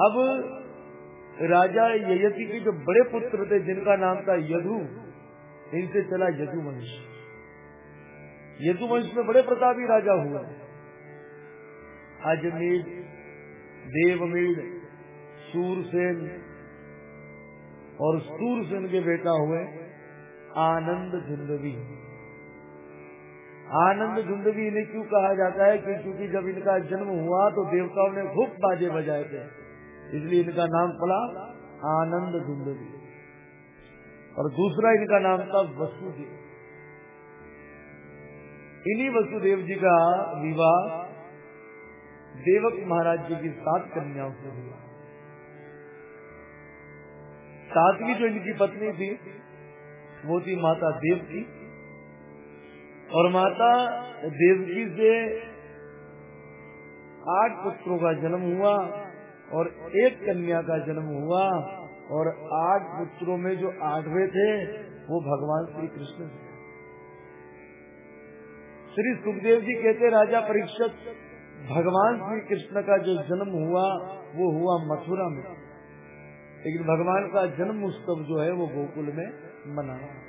अब राजा ययति के जो बड़े पुत्र थे, जिनका नाम था यदु, इनसे चला यदुवंश। यदुवंश में बड़े प्रतापी राजा हुआ। अजमेर, देवमेर, सूरसेन और सूरसेन के बेटा हुए आनंद झुंडवी। आनंद झुंदवी इन्हें क्यों कहा जाता है? क्योंकि जब इनका जन्म हुआ तो देवताओं ने खूब बाजे बजाए थे। इसलिए इनका नाम पड़ा आनंद झुंदवी और दूसरा इनका नाम था वसुदेव। इन्हीं वसुदेव जी का विवाह देवक महाराज जी की सात कन्याओं से हुआ। सातवीं जो इनकी पत्नी थी, वो थी माता देव देवकी। और माता देवकी से आठ पुत्रों का जन्म हुआ। और एक कन्या का जन्म हुआ और आठ पुत्रों में जो आठवें थे, वो भगवान श्री कृष्ण थे। श्री सुखदेव जी कहते, राजा परीक्षक भगवान श्री कृष्ण का जो जन्म हुआ, वो हुआ मथुरा में। लेकिन भगवान का जन्म उत्सव जो है, वो गोकुल में मनाया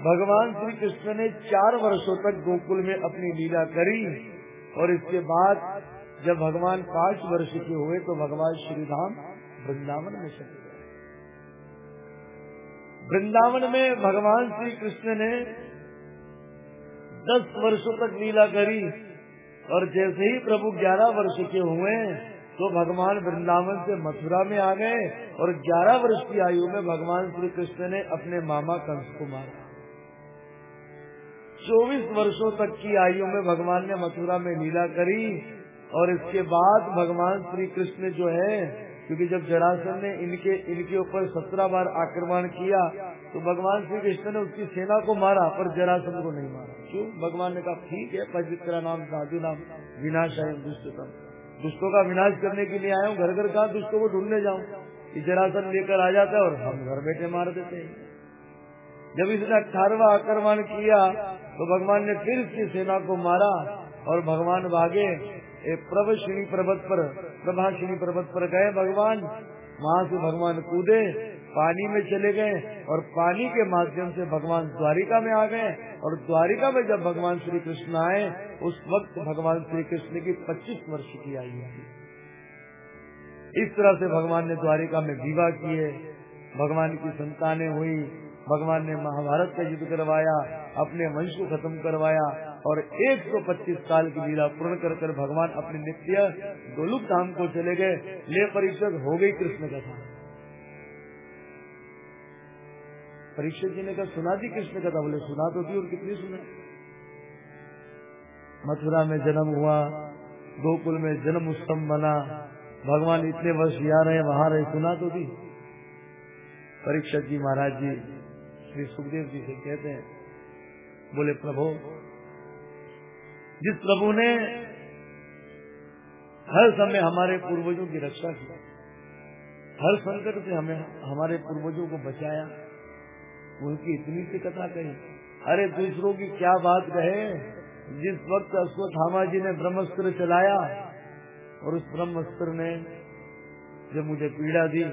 भगवान श्री कृष्ण ने चार वर्षों तक गोकुल में अपनी लीला करी और इसके बाद जब भगवान पाँच वर्ष के हुए तो भगवान श्री राम वृंदावन में चले गए। वृंदावन में भगवान श्री कृष्ण ने दस वर्षों तक लीला करी और जैसे ही प्रभु ग्यारह वर्ष के हुए तो भगवान वृंदावन से मथुरा में आ गए और ग्यारह वर्ष की आयु में भगवान श्री कृष्ण ने अपने मामा कंस को मारा। चौबीस वर्षों तक की आयु में भगवान ने मथुरा में लीला करी और इसके बाद भगवान श्री कृष्ण जो है, क्योंकि जब जरासन ने इनके इनके ऊपर सत्रह बार आक्रमण किया तो भगवान श्री कृष्ण ने उसकी सेना को मारा, पर जरासन को नहीं मारा। क्यों? भगवान ने कहा, ठीक है, पवित्र नाम, साधु नाम, विनाश है, दुष्टतम। दुष्टों का विनाश करने के लिए आया हूँ घर घर कहा दुष्टों को ढूँढने जाऊँ? की जरासन लेकर आ जाता है और हम घर बैठे मार देते हैं। जब इसने अठारवा आक्रमण किया तो भगवान ने फिर इसकी सेना को मारा और भगवान भागे। प्रभश्री पर्वत पर प्रभाषिणी पर्वत पर गए भगवान। वहाँ से भगवान कूदे, पानी में चले गए और पानी के माध्यम से भगवान द्वारिका में आ गए। और द्वारिका में जब भगवान श्री कृष्ण आए, उस वक्त भगवान श्री कृष्ण की 25 वर्ष की आयु थी। इस तरह से भगवान ने द्वारिका में विवाह किए। भगवान की संतानें हुई, भगवान ने महाभारत का युद्ध करवाया, अपने वंश को खत्म करवाया। और 125 साल की लीला पूर्ण कर कर भगवान अपने नित्य गोलुक धाम को चले गए। ले परीक्षक हो गई कृष्ण कथा परीक्षक जी ने कहा, सुना दी कृष्ण कथा बोले, सुना तो थी और कितनी सुना? मथुरा में जन्म हुआ, गोकुल में जन्म उत्सव बना, भगवान इतने वर्ष यहाँ रहे, वहाँ रहे, सुना तो थी परीक्षक जी महाराज जी, श्री सुखदेव जी से कहते हैं, बोले, प्रभु जिस प्रभु ने हर समय हमारे पूर्वजों की रक्षा की, हर संकट से हमें, हमारे पूर्वजों को बचाया, उनकी इतनी सी कथा कही, अरे दूसरों की क्या बात कहे? जिस वक्त अश्वत्थामा जी ने ब्रह्मस्त्र चलाया, और उस ब्रह्मस्त्र ने जब मुझे पीड़ा दी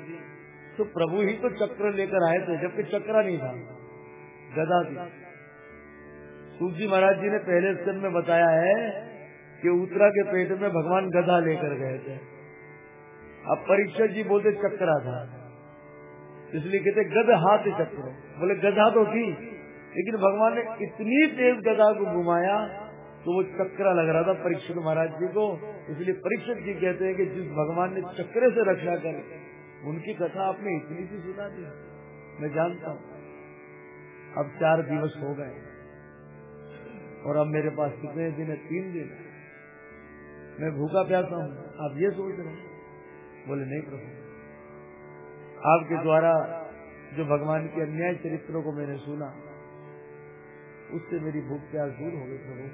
तो प्रभु ही तो चक्र लेकर आए थे, जबकि चक्र नहीं था, गदा थी। सूजी महाराज जी ने पहले स्तर में बताया है कि उत्तरा के पेट में भगवान गधा लेकर गए थे। अब परीक्षा जी बोलते, चक्रा था इसलिए कहते, गद हाथ चक्र। बोले, गधा तो थी, लेकिन भगवान ने इतनी तेज गधा को घुमाया तो वो चक्रा लग रहा था परीक्षित महाराज जी को। इसलिए परीक्षित जी कहते हैं कि जिस भगवान ने चक्रे से रक्षा कर, उनकी कथा आपने इतनी सी सुना दी। मैं जानता हूँ। अब चार दिवस हो गए। और अब मेरे पास कितने दिन है? तीन दिन। मैं भूखा प्यासा हूँ। आप ये सोच रहे बोले, नहीं प्रभु। आपके द्वारा जो भगवान के अन्याय चरित्रों को मैंने सुना, उससे मेरी भूख प्यास दूर हो गई प्रभु।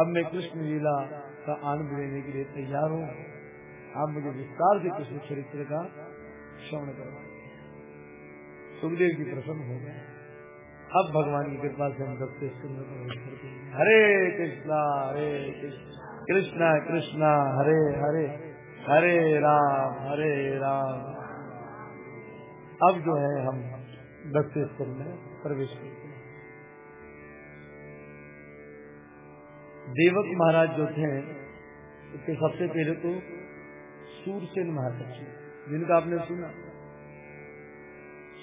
अब मैं कृष्ण लीला का आनंद लेने के लिए तैयार हूँ। आप मुझे विस्तार से कृष्ण चरित्र का श्रवण करवा सुखदेव जी प्रसन्न हो गए। अब भगवान की कृपा से हम सबसे हरे कृष्णा हरे कृष्णा। कृष्णा कृष्णा, हरे हरे। हरे राम हरे राम। अब जो है हम स्तर में प्रवेश करते हैं। देवक महाराज जो थे, उसके सबसे पहले तो सूरसेन महाराज जिनका आपने सुना।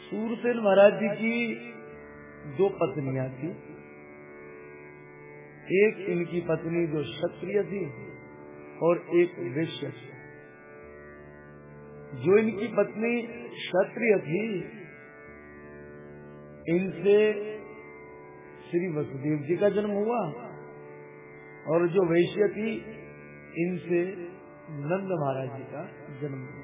सूरसेन महाराज जी की दो पत्नियाँ थी। एक इनकी पत्नी जो क्षत्रिय थी और एक वैश्य थी। जो इनकी पत्नी क्षत्रिय थी, इनसे श्री वसुदेव जी का जन्म हुआ और जो वैश्य थी, इनसे नंद महाराज जी का जन्म हुआ।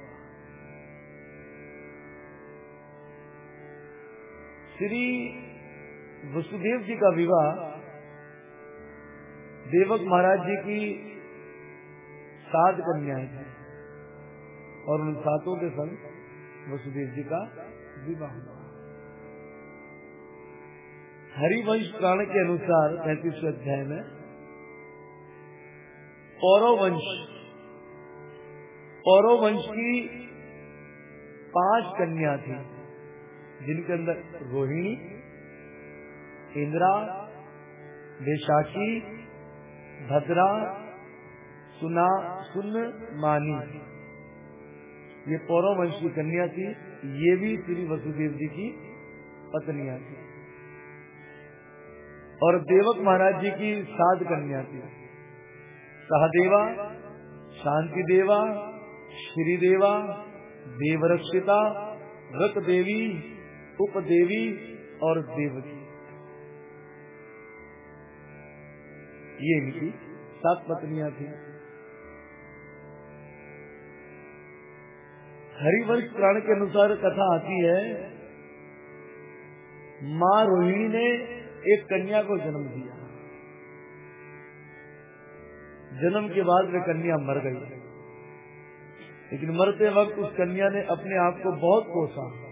श्री वसुदेव जी का विवाह देवक महाराज जी की सात कन्याएँ थी और उन सातों के संग वसुदेव जी का विवाह हुआ। हरिवंश प्राण के अनुसार पैंतीसवें अध्याय में पौरव वंश पौरव वंश की पाँच कन्या थी, जिनके अंदर रोहिणी इंद्रा बेशाखी भद्रा, सुना, सुन, मानी। ये पौरव वंश की कन्या थी, ये भी श्री वसुदेव जी की पत्नियाँ थी। और देवक महाराज जी की सात कन्या थी। सहदेवा शांति देवा श्री देवा देवरक्षिता रत देवी उपदेवी और देवकी। ये इनकी सात पत्नियाँ थी। हरिवंश प्राण के अनुसार कथा आती है, माँ रोहिणी ने एक कन्या को जन्म दिया। जन्म के बाद वे कन्या मर गई। लेकिन मरते वक्त उस कन्या ने अपने आप को बहुत कोसा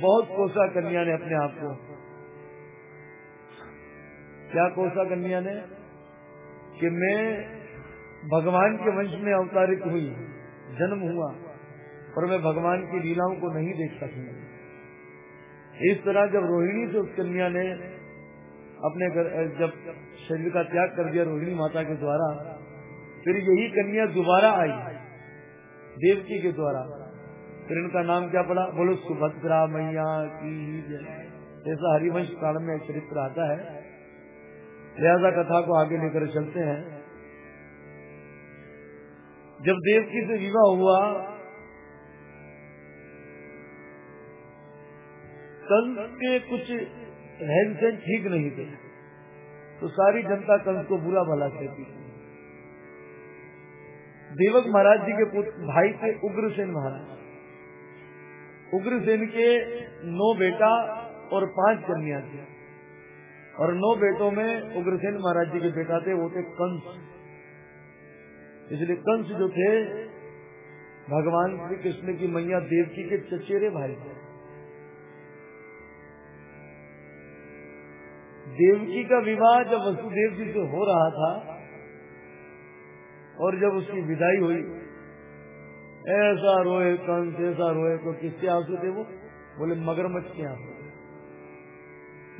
बहुत कोसा कन्या ने अपने आप को। क्या कोसा कन्या ने? कि मैं भगवान के वंश में अवतारित हुई, जन्म हुआ और मैं भगवान की लीलाओं को नहीं देख सकूँगी इस तरह जब रोहिणी से उस कन्या ने अपने घर जब शरीर का त्याग कर दिया रोहिणी माता के द्वारा, फिर यही कन्या दोबारा आई, देवकी के द्वारा। फिर इनका नाम क्या पड़ा? बोलो सुभद्रा मैया की ऐसा हरिवंश काल में चरित्र आता है। लिहाजा कथा को आगे लेकर चलते हैं। जब देवकी से विवाह हुआ, कंस के कुछ रहन सहन ठीक नहीं थे तो सारी जनता कंस को बुरा भला कहती देवक महाराज जी के पुत्र, भाई थे उग्रसेन महाराज। उग्रसेन के नौ बेटा और पाँच कन्या थे। और नौ बेटों में उग्रसेन महाराज जी के बेटा थे वो थे कंस। इसलिए कंस जो थे, भगवान श्री कृष्ण की मैया देवकी के चचेरे भाई। थे देवकी का विवाह जब वसुदेव जी से हो रहा था और जब उसकी विदाई हुई, ऐसा रोए कंस, ऐसा रोए तो किसके आँसू थे वो? बोले, मगरमच्छ के आँसू।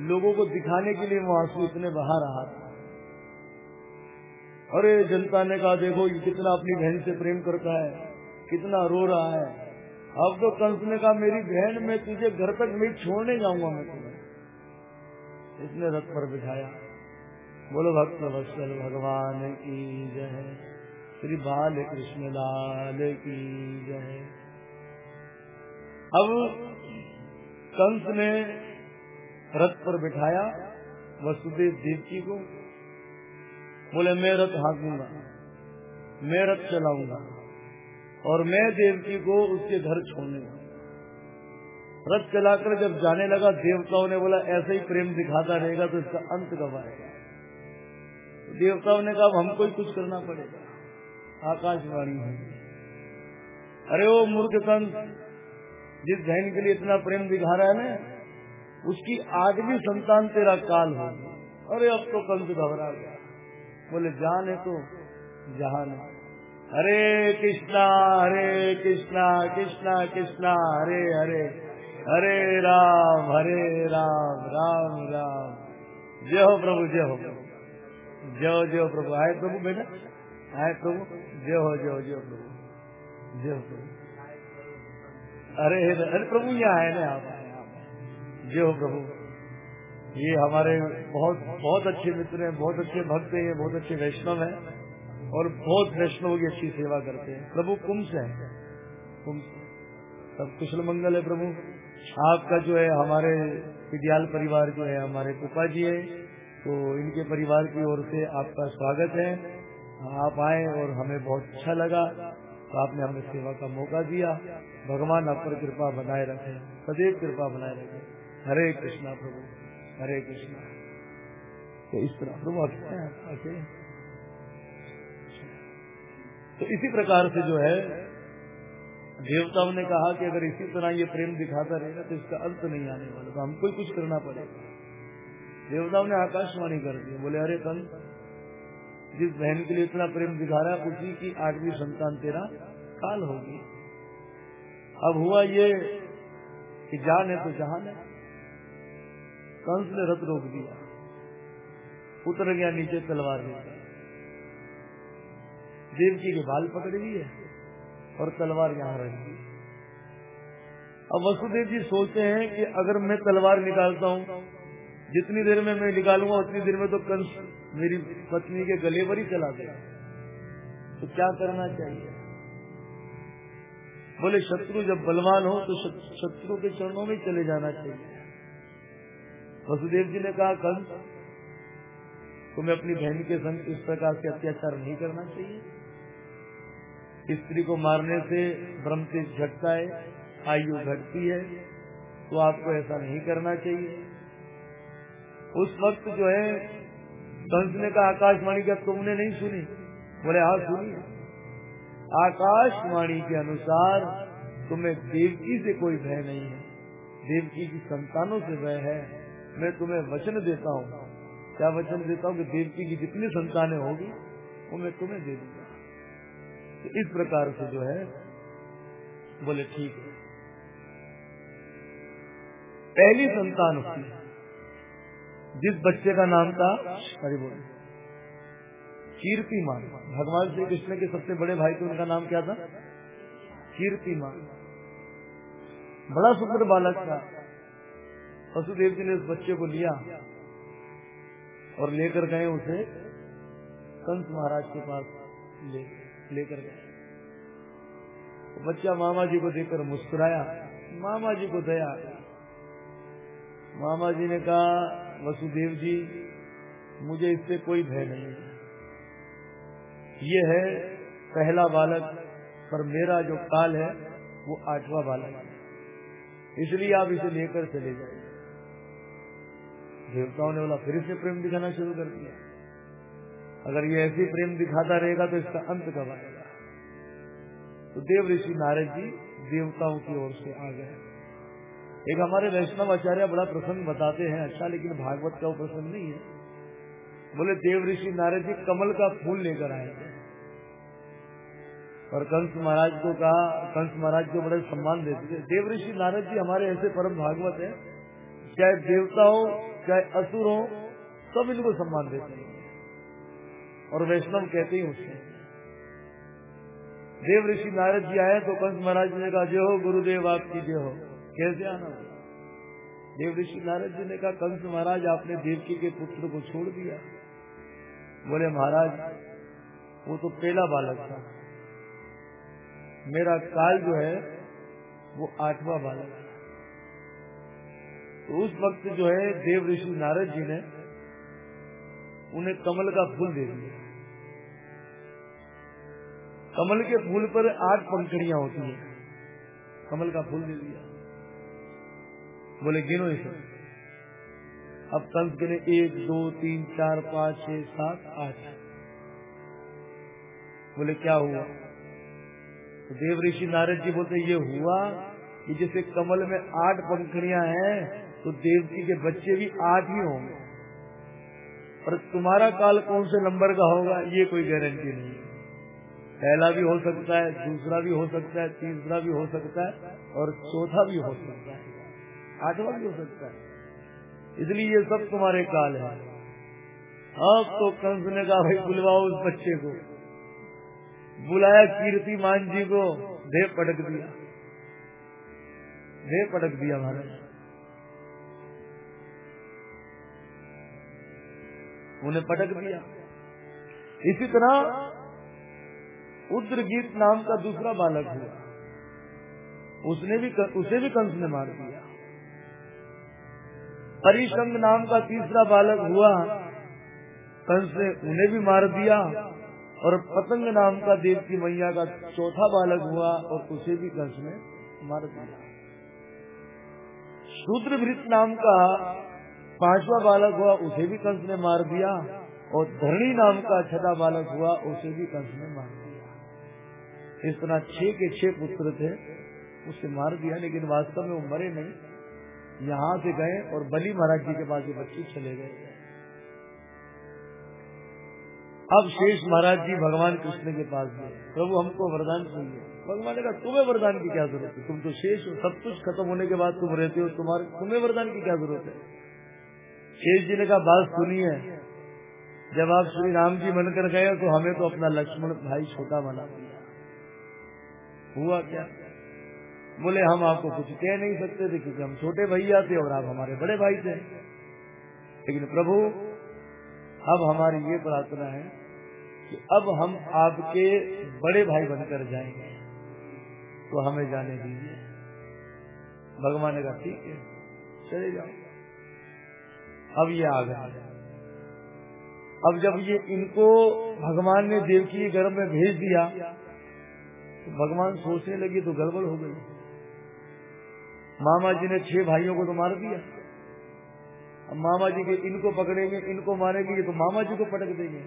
लोगों को दिखाने के लिए वो आँसू इतने बहा रहा था। अरे, जनता ने कहा, देखो, ये कितना अपनी बहन से प्रेम करता है, कितना रो रहा है। अब तो कंस ने कहा, मेरी बहन, मैं तुझे घर तक नहीं छोड़ने जाऊँगा मैं तुम्हें। इसने रथ पर बिठाया। बोलो, भक्त वत्सल भगवान की जय। श्री बाल कृष्ण लाल की जय। अब कंस ने रथ पर बिठाया, वसुदेव देवकी को बोले, मैं रथ हाँकूँगा, मैं रथ चलाऊँगा और मैं देवकी को उसके घर छोड़ने रथ चलाकर जब जाने लगा, देवताओं ने बोला, ऐसे ही प्रेम दिखाता रहेगा तो इसका अंत कब आएगा? तो देवताओं ने कहा हमको ही कुछ करना पड़ेगा, आकाशवाणी है। अरे वो मूर्ख संत, जिस बहन के लिए इतना प्रेम दिखा रहा है ना उसकी आदमी संतान तेरा काल हो। अरे, अब तो कंस घबरा गया। बोले, जान है तो जहान है। हरे कृष्णा हरे कृष्णा कृष्णा कृष्णा, हरे हरे। हरे राम हरे राम राम राम। जय हो प्रभु, जय हो जय जय प्रभु। आए प्रभु बेटा, आए प्रभु। जय हो जय हो, जय प्रभु। जय हो प्रभु। अरे अरे प्रभु यहाँ आए ना आप जय हो प्रभु। ये हमारे बहुत बहुत अच्छे मित्र हैं, बहुत अच्छे भक्त हैं बहुत अच्छे वैष्णव हैं और बहुत वैष्णव की अच्छी सेवा करते हैं। प्रभु, कुंभ से कुंभ सब कुशल मंगल है प्रभु। आपका जो है, हमारे विद्याल परिवार जो है, हमारे पुपा जी है तो इनके परिवार की ओर से आपका स्वागत है। आप आए और हमें बहुत अच्छा लगा। तो आपने हमें सेवा का मौका दिया। भगवान आप पर कृपा बनाए रखे। सदैव कृपा बनाए रखे। हरे कृष्णा प्रभु, हरे कृष्णा। तो इस तरह प्रभु आते तो इसी प्रकार से जो है, देवताओं ने कहा कि अगर इसी तरह ये प्रेम दिखाता रहेगा तो इसका अंत नहीं आने वाला तो हमको कुछ करना पड़ेगा। देवताओं ने आकाशवाणी कर दी, बोले, अरे कल जिस बहन के लिए इतना प्रेम दिखा रहा है, उसी की आठवीं संतान तेरा काल होगी। अब हुआ ये कि जान है तो जहान है कंस ने रथ रोक दिया। उतर गया नीचे तलवार लेकर देवकी के बाल पकड़ लिए और तलवार यहाँ रख दी। अब वसुदेव जी सोचते हैं कि अगर मैं तलवार निकालता हूँ, जितनी देर में मैं निकालूँगा, उतनी देर में तो कंस मेरी पत्नी के गले पर ही चला गया। तो क्या करना चाहिए? बोले, शत्रु जब बलवान हो तो शत्रु के चरणों में चले जाना चाहिए। वसुदेव जी ने कहा, कंस, तुम्हें अपनी बहन के संग इस प्रकार से अत्याचार नहीं करना चाहिए। स्त्री को मारने से ब्रह्म से झटता है, आयु घटती है तो आपको ऐसा नहीं करना चाहिए। उस वक्त जो है, कंस ने कहा, आकाशवाणी क्या तुमने नहीं सुनी? बोले हाँ सुनी आकाशवाणी के अनुसार तुम्हें देवकी से कोई भय नहीं है। देवकी की संतानों से भय है। मैं तुम्हें वचन देता हूँ। क्या वचन देता हूँ कि देवकी की जितनी संतानें होगी, वो मैं तुम्हें दे दूँगा। तो इस प्रकार से जो है, बोले, ठीक है। पहली संतान उसकी जिस बच्चे का नाम था हरि बोल कीर्तिमान। भगवान श्री कृष्ण के सबसे बड़े भाई थे, उनका नाम क्या था? कीर्तिमान। बड़ा सुंदर बालक था। वसुदेव जी ने उस बच्चे को लिया और लेकर गए उसे कंस महाराज के पास ले, लेकर गए। बच्चा मामा जी को देखकर मुस्कुराया, मामा जी को दया। मामा जी ने कहा, वसुदेव जी, मुझे इससे कोई भय नहीं है। ये है पहला बालक, पर मेरा जो काल है, वो आठवां बालक है। इसलिए आप इसे लेकर चले जाइए। देवताओं ने बोला, फिर से प्रेम दिखाना शुरू कर दिया। अगर ये ऐसी प्रेम दिखाता रहेगा तो इसका अंत कब आएगा? तो देव ऋषि नारद जी देवताओं की ओर से आ गए। एक हमारे वैष्णव आचार्य बड़ा प्रसंग बताते हैं अच्छा लेकिन भागवत का वो प्रसंग नहीं है। बोले, देव ऋषि नारद जी कमल का फूल लेकर आए थे। और कंस महाराज को कहा, कंस महाराज को बड़े सम्मान देते थे। देव ऋषि नारद जी हमारे ऐसे परम भागवत है, चाहे देवता हो चाहे असुर हो, सब इनको सम्मान देते हैं। और वैष्णव कहते ही उससे देव ऋषि नारद जी आए तो कंस महाराज ने कहा, जय हो गुरुदेव, आपकी जय हो। कैसे आना? देव ऋषि नारद जी ने कहा कंस महाराज, आपने देवकी के पुत्र को छोड़ दिया। बोले, महाराज, वो तो पहला बालक था। मेरा काल जो है, वो आठवां बालक है तो उस वक्त जो है देव ऋषि नारद जी ने उन्हें कमल का फूल दे दिया। कमल के फूल पर आठ पंखड़ियाँ होती हैं। कमल का फूल दे दिया। बोले, गिनो इसे। अब कंस गिने एक, दो, तीन, चार, पाँच, छह, सात, आठ। बोले, क्या हुआ? तो देव ऋषि नारद जी बोलते, ये हुआ कि जैसे कमल में आठ पंखड़ियाँ हैं तो देवकी के बच्चे भी आठ ही होंगे। पर तुम्हारा काल कौन से नंबर का होगा, ये कोई गारंटी नहीं पहला भी हो सकता है, दूसरा भी हो सकता है, तीसरा भी हो सकता है, और चौथा भी हो सकता है। आठवां भी हो सकता है। इसलिए ये सब तुम्हारे काल है। अब तो कंस ने कहा, भाई, बुलवाओ उस बच्चे को। बुलाया कीर्ति मान जी को। देह पटक दिया। देह पटक दिया महाराज। उन्हें पटक दिया। इसी तरह उद्रगीत नाम का दूसरा बालक हुआ। उसने भी उसे भी कंस ने मार दिया। परिशंग नाम का तीसरा बालक हुआ। कंस ने उन्हें भी मार दिया और पतंग नाम का देव की मैया का चौथा बालक हुआ और उसे भी कंस ने मार दिया। शूद्रभृत नाम का पांचवा बालक हुआ, उसे भी कंस ने मार दिया, और धरणी नाम का छठा बालक हुआ, उसे भी कंस ने मार दिया। इस तरह छह के छह पुत्र थे उसे मार दिया, लेकिन वास्तव में वो मरे नहीं। यहाँ से गए और बलि महाराज जी के पास ये बच्चे चले गए। अब शेष महाराज जी भगवान कृष्ण के पास गए। प्रभु, हमको वरदान चाहिए। भगवान ने कहा, तुम्हें वरदान की क्या ज़रूरत है? तुम तो शेष हो, सब कुछ खत्म होने के बाद तुम रहते हो, तुम्हारे, तुम्हें वरदान की क्या ज़रूरत है? शेष जी ने कहा, बात सुनी है। जब आप श्री राम जी बनकर गए तो हमें तो अपना लक्ष्मण भाई छोटा बना दिया। हुआ क्या? बोले, हम आपको कुछ कह नहीं सकते थे क्योंकि हम छोटे भैया थे और आप हमारे बड़े भाई थे। लेकिन प्रभु, अब हमारी ये प्रार्थना है कि अब हम आपके बड़े भाई बनकर जाएँगे तो हमें जाने दीजिए। भगवान ने कहा, ठीक है, चले जाओ। अब ये आ गए अब जब ये इनको भगवान ने देवकी के गर्भ में भेज दिया तो भगवान सोचने लगी तो गड़बड़ हो गई। मामा जी ने छह भाइयों को तो मार दिया। अब मामा जी के इनको पकड़ेंगे, इनको मारेंगे तो मामा जी को पटक देंगे।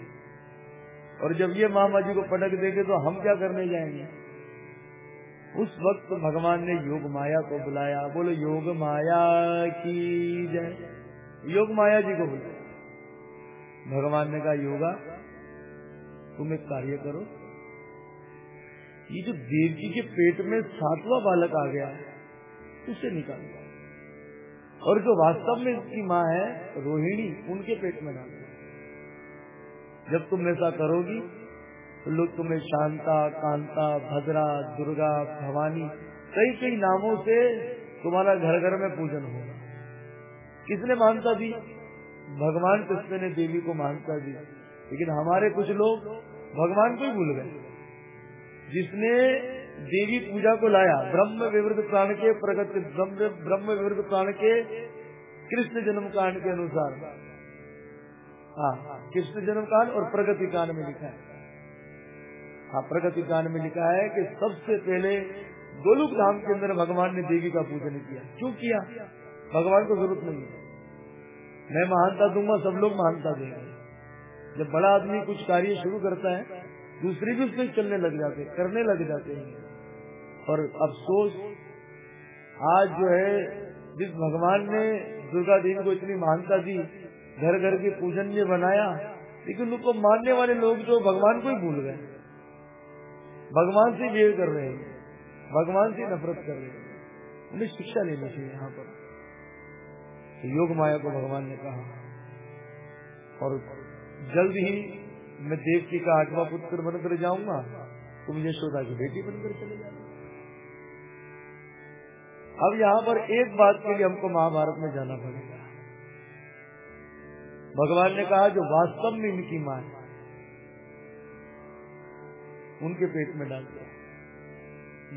और जब ये मामा जी को पटक देंगे तो हम क्या करने जाएँगे? उस वक्त भगवान ने योग माया को बुलाया। बोलो, योग माया की जय। योग माया जी को बुलाया भगवान ने कहा, योगा, तुम एक कार्य करो। ये जो देव जी के पेट में सातवां बालक आ गया, उसे निकाल और जो वास्तव में इसकी माँ है, रोहिणी, उनके पेट में डाल जब तुम ऐसा करोगी तो लोग तुम्हें शांता, कांता, भद्रा, दुर्गा, भवानी कई कई नामों से तुम्हारा घर घर में पूजन होगा। किसने मानता दी भगवान कृष्ण ने देवी को मानता दी लेकिन हमारे कुछ लोग भगवान को ही भूल गए। जिसने देवी पूजा को लाया, ब्रह्म विवृत प्राण के प्रगत, ब्रह्म ब्रह्म विवृत प्राण के कृष्ण जन्म कांड के अनुसार। हाँ कृष्ण जन्म कांड और प्रगति कांड में लिखा है। हाँ प्रगति कांड में लिखा है कि सबसे पहले गोलुक धाम के अंदर भगवान ने देवी का पूजन किया। क्यों किया? भगवान को ज़रूरत नहीं है। मैं महानता दूँगा, सब लोग महानता देंगे। जब बड़ा आदमी कुछ कार्य शुरू करता है, दूसरे भी उसमें चलने लग जाते, करने लग जाते हैं। और अफसोस, आज जो है, जिस भगवान ने दुर्गा देवी को इतनी महानता दी घर घर के पूजन में बनाया, लेकिन उनको मानने वाले लोग जो भगवान को ही भूल गए। भगवान से वेर कर रहे हैं, भगवान से नफरत कर रहे हैं। उन्हें शिक्षा लेनी चाहिए यहाँ पर। तो योग माया को भगवान ने कहा। और जल्द ही मैं देव जी का आठवा पुत्र बनकर जाऊँगा तुम यशोदा की बेटी बनकर चले जाना। अब यहाँ पर एक बात के लिए हमको महाभारत में जाना पड़ेगा। भगवान ने कहा, जो वास्तव में इनकी माँ है, उनके पेट में डाल दिया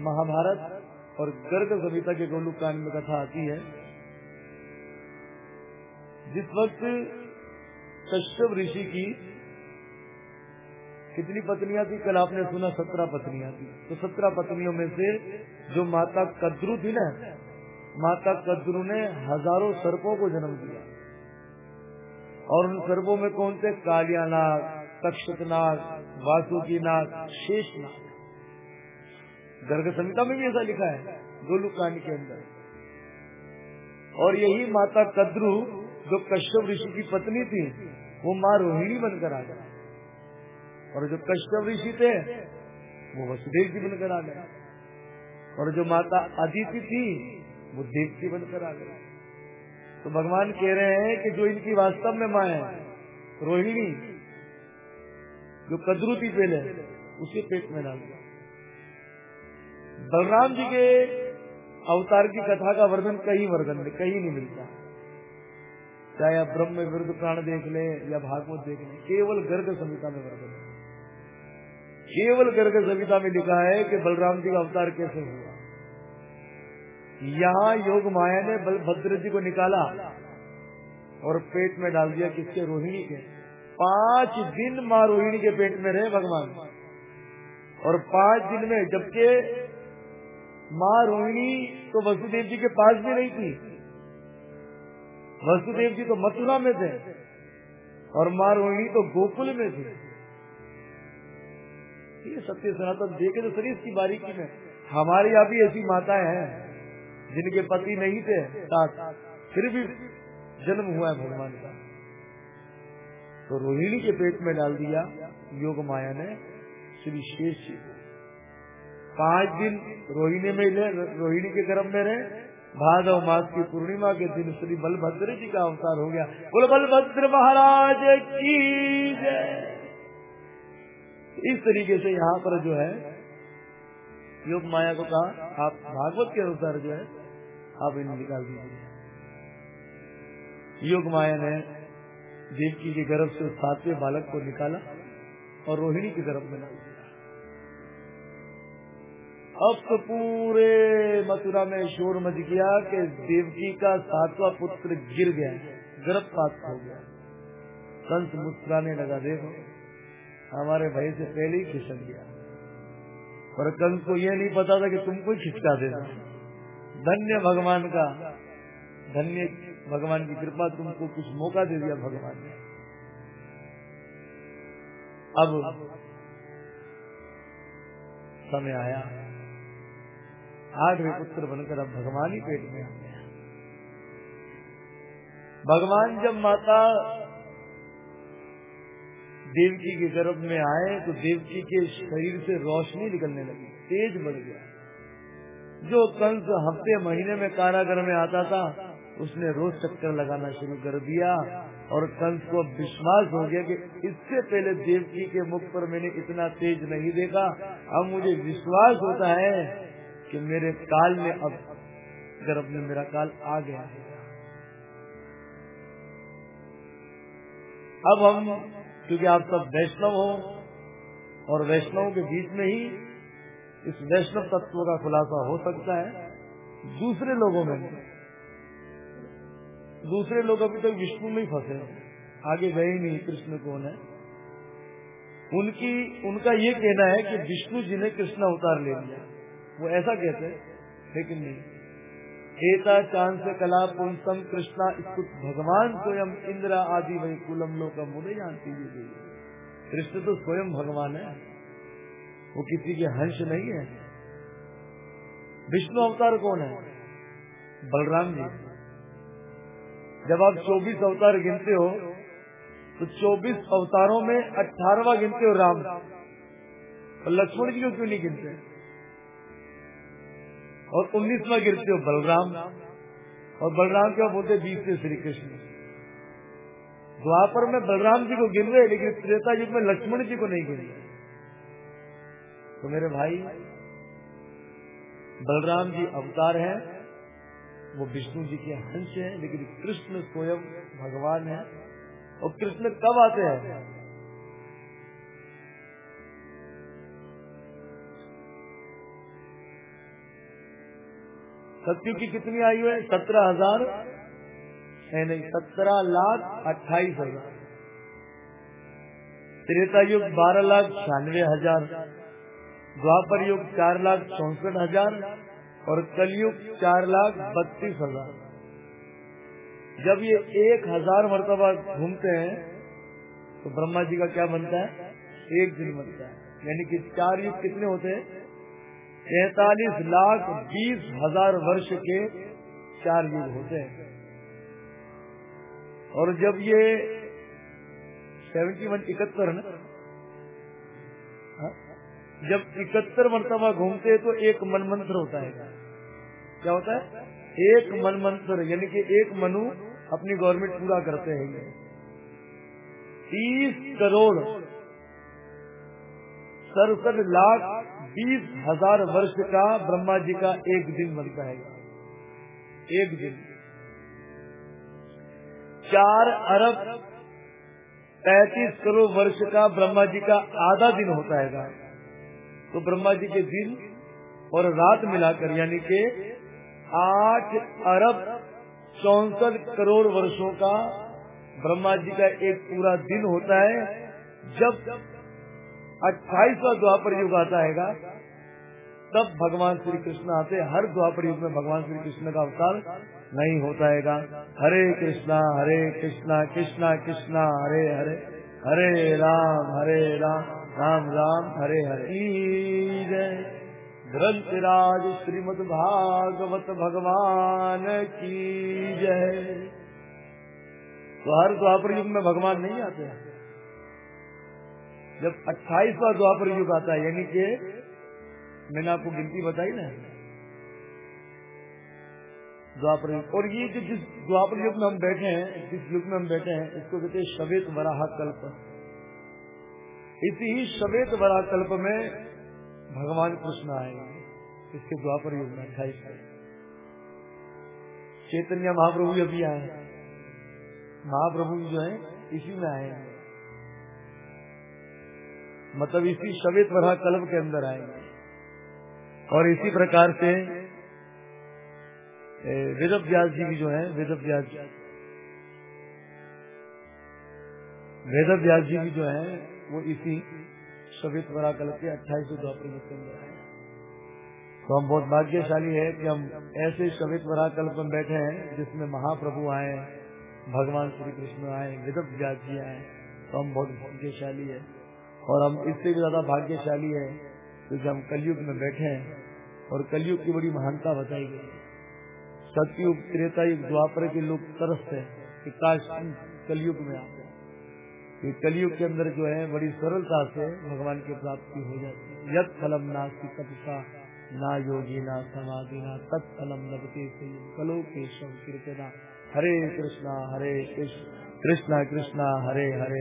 महाभारत और गर्ग सविता के गोलुक कांड में कथा आती है जिस वक्त कश्यप ऋषि की कितनी पत्नियाँ थी? कल आपने सुना सत्रह पत्नियाँ थी। तो सत्रह पत्नियों में से जो माता कद्रु थी ना, माता कद्रु ने हज़ारों सर्पों को जन्म दिया। और उन सर्पों में कौन से कालिया नाग तक्षक नाग वासुकी नाग शेष नाग गर्ग संहिता में भी ऐसा लिखा है गोलू कांड के अंदर। और यही माता कद्रु जो कश्यप ऋषि की पत्नी थी, वो माँ रोहिणी बनकर आ गया। और जो कश्यप ऋषि थे, वो वसुदेव जी बनकर आ गए। और जो माता अदिति थी, वो देवती बनकर आ गई तो भगवान कह रहे हैं कि जो इनकी वास्तव में माँ है, रोहिणी, जो कदरू थी पहले उसे पेट में डाल दिया। बलराम जी के अवतार की कथा का वर्णन कहीं वर्णन में कहीं नहीं मिलता। चाहे आप ब्रह्म विरुद्ध प्राण देख ले या भागवत देख ले, केवल गर्ग संहिता में वर्णन केवल गर्ग संहिता में लिखा है कि बलराम जी का अवतार कैसे हुआ। यहाँ योग माया ने बलभद्र जी को निकाला और पेट में डाल दिया किसके? रोहिणी के। पाँच दिन माँ रोहिणी के पेट में रहे भगवान। और पाँच दिन में, जबकि माँ रोहिणी तो वसुदेव जी के पास भी नहीं थी। वसुदेव जी तो मथुरा में थे और माँ रोहिणी तो गोकुल में थी। ये सत्य सनातन देखे तो शरीर की बारीकी में। हमारे यहाँ भी ऐसी माताएँ हैं, जिनके पति नहीं थे, साथ। फिर भी जन्म हुआ है भगवान का। तो रोहिणी के पेट में डाल दिया योग माया ने, श्री शेष जी को। पाँच दिन रोहिणी में रोहिणी के गर्भ में रहे भादव मास की पूर्णिमा के दिन श्री बलभद्र जी का अवतार हो गया। बोल, बलभद्र महाराज की इस तरीके से यहाँ पर जो है, योग माया को कहा, आप भागवत के अनुसार जो है, आप इन्हें निकाल दीजिए। योग माया ने देवकी के गर्भ से सातवें बालक को निकाला और रोहिणी के गर्भ में डाल अब तो पूरे मथुरा में शोर मच गया कि देवकी का सातवा पुत्र गिर गया गर्भपात हो गया। कंस मुस्कुराने लगा, देखो, हमारे भाई से पहले ही खिसक गया। और कंस को यह नहीं पता था कि तुमको खिसका देना। धन्य भगवान का, धन्य भगवान की कृपा, तुमको कुछ मौका दे दिया भगवान ने। अब समय आया। आठवें पुत्र बनकर अब भगवान ही पेट में आ गया। भगवान जब माता देवकी के गर्भ में आए तो देवकी के शरीर से रोशनी निकलने लगी, तेज बढ़ गया। जो कंस हफ़्ते महीने में कारागर में आता था, उसने रोज चक्कर लगाना शुरू कर दिया और कंस को विश्वास हो गया कि इससे पहले देवकी के मुख पर मैंने इतना तेज नहीं देखा। अब मुझे विश्वास होता है कि मेरे काल में अब गर्भ में मेरा काल आ गया है। अब हम, क्योंकि आप सब वैष्णव हो, और वैष्णव के बीच में ही इस वैष्णव तत्व का खुलासा हो सकता है, दूसरे लोगों में। दूसरे लोग अभी तक विष्णु में ही फंसे आगे गए ही नहीं कृष्ण कौन है उनकी, उनका ये कहना है कि विष्णु जी ने कृष्ण अवतार ले लिया। वो ऐसा कहते हैं, लेकिन नहीं। एता चांस कला पुंसम कृष्णा स्तुत भगवान स्वयं इंद्र आदि वही कुलम लोग मुझे जानती गई कृष्ण तो स्वयं भगवान है। वो किसी के हंस नहीं है। विष्णु अवतार कौन है? बलराम जी। जब आप 24 अवतार गिनते हो तो 24 अवतारों में अठारवा गिनते हो राम। और लक्ष्मण जी को क्यों नहीं गिनते? और उन्नीसवा गिरते हो बलराम। और बलराम क्या बोलते बीस से श्री कृष्ण द्वापर में बलराम जी को गिन रहे, लेकिन त्रेता युग में लक्ष्मण जी को नहीं गिन रहे। तो मेरे भाई, बलराम जी अवतार हैं, वो विष्णु जी के हंस है, लेकिन कृष्ण स्वयं भगवान है। और कृष्ण कब आते हैं? सत्यु की कितनी आयु है? सत्रह हज़ार। है नहीं, सत्रह लाख अट्ठाईस हज़ार। त्रेता युग बारह लाख छियानवे हज़ार। द्वापर युग चार लाख चौसठ हज़ार। और कलयुग चार लाख बत्तीस हज़ार। जब ये एक हज़ार मरतबा घूमते हैं तो ब्रह्मा जी का क्या बनता है? एक दिन बनता है। यानी कि चार युग कितने होते हैं? तैतालीस लाख बीस हज़ार वर्ष के चार युग होते हैं। और जब ये सेवेंटी वन इकहत्तर हाँ? जब इकहत्तर मरतबा घूमते तो एक मनमंत्र होता है। क्या होता है? एक मनमंत्र, यानी कि एक मनु अपनी गवर्नमेंट पूरा करते हैं। तीस करोड़ सड़सठ लाख बीस हज़ार वर्ष का ब्रह्मा जी का एक दिन बनता है एक दिन। चार अरब पैतीस करोड़ वर्ष का ब्रह्मा जी का आधा दिन होता है तो ब्रह्मा जी के दिन और रात मिलाकर यानी के आठ अरब चौसठ करोड़ वर्षों का ब्रह्मा जी का एक पूरा दिन होता है, जब अट्ठाईसवा द्वापर युग आता है तब भगवान श्री कृष्ण आते हर द्वापर युग में भगवान श्री कृष्ण का अवतार नहीं होता है हरे कृष्णा हरे कृष्णा कृष्णा कृष्णा, हरे हरे हरे राम हरे राम राम राम, हरे हरे। जय। ग्रंथराज श्रीमद भागवत भगवान की जय। तो हर द्वापर युग में भगवान नहीं आते हैं। जब अट्ठाईसवा द्वापर युग आता है, यानी कि मैंने आपको गिनती बताई ना। द्वापर युग और ये जो जिस द्वापर युग में हम बैठे हैं, जिस युग में हम बैठे हैं, इसको कहते हैं श्वेत वराह कल्प। इसी श्वेत वराह कल्प में भगवान कृष्ण आएँगे इसके द्वापर युग में अट्ठाईस चैतन्य महाप्रभु अभी आए महाप्रभु जो है, इसी में आएँगे मतलब इसी शवेत वरा कल्प के अंदर आएँगे। और इसी प्रकार से वेद व्यास जी भी जो है वेद व्यास वेद व्यास जी भी जो है, वो इसी शवेत वरा कल्प के अट्ठाईस द्वापर के अंदर आए तो हम बहुत भाग्यशाली है कि हम ऐसे शवित वरा कल्प में बैठे हैं, जिसमें महाप्रभु आए, भगवान श्री कृष्ण आए वेद व्यास जी आए। तो हम बहुत भाग्यशाली है। और हम इससे भी ज़्यादा भाग्यशाली है क्योंकि हम कलयुग में बैठे हैं और कलयुग की बड़ी महानता बताई गई सतयुग त्रेता युग द्वापर के लोग तरसते हैं कि काश कलयुग में आते ये कलयुग के अंदर जो है, बड़ी सरलता से भगवान की प्राप्ति हो जाती है। यद फलम नास्ती कपिका ना योगी, ना समाधि, ना तत्फलम लगते कलो केशव कीर्तना। हरे कृष्णा, हरे कृष्ण, कृष्णा कृष्णा, हरे हरे।